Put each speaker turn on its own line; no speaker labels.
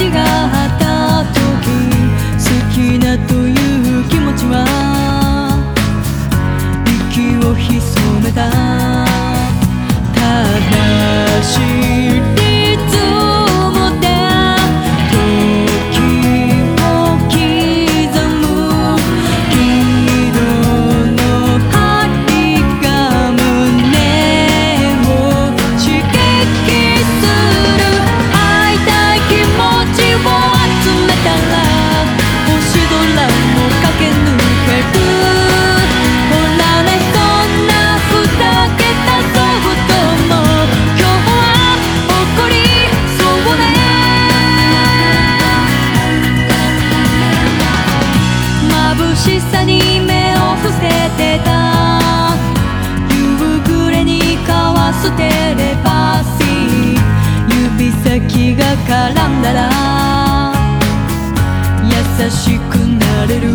違った時好きだという気持ちは息を潜めた。正しい。しさに目を伏せてた。夕暮れに交わすテレパシー指先が絡んだら優しくなれる